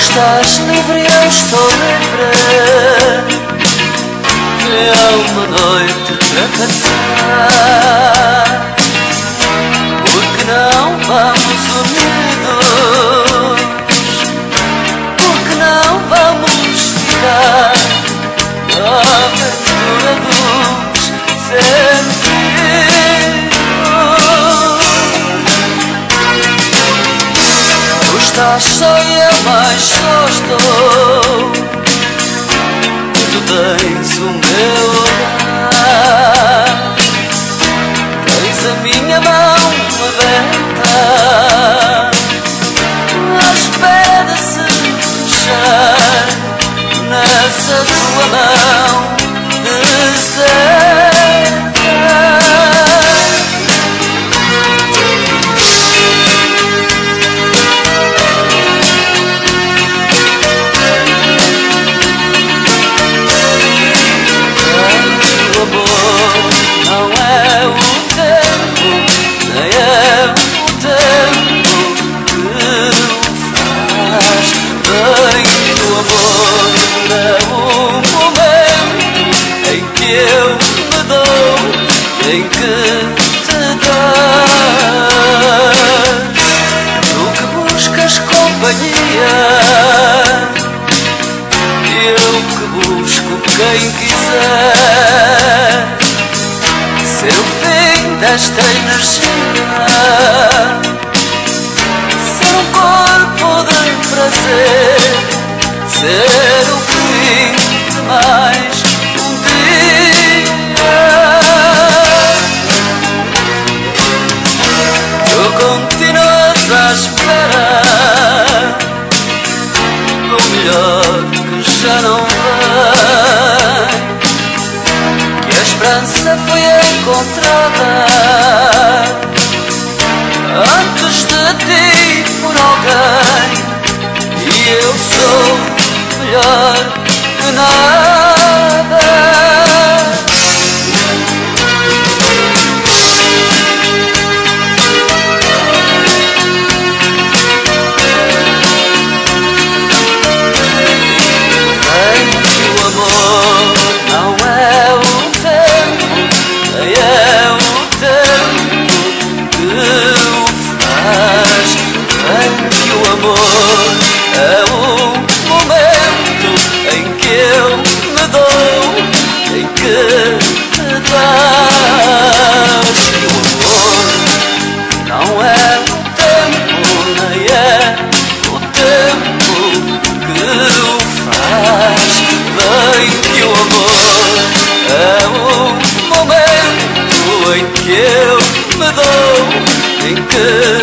estás livre, eu estou livre. É uma noite para passar. Porque não vamos unidos? Porque não vamos ficar na Tu estás só eu mais só estou. E tu tens o meu olhar. Tens a minha mão aberta. À espera de se fechar nessa tua mão deserta. Em que te dás. Tu que buscas companhia. Eu que busco quem quiser ser o fim desta energia, ser um corpo de prazer, ser encontrada antes de ti por alguém. E eu sou melhor. é um momento em que eu me dou, em que me das o amor não é o tempo, nem é o tempo que o faz. Bem que o amor é um momento em que eu me dou, em que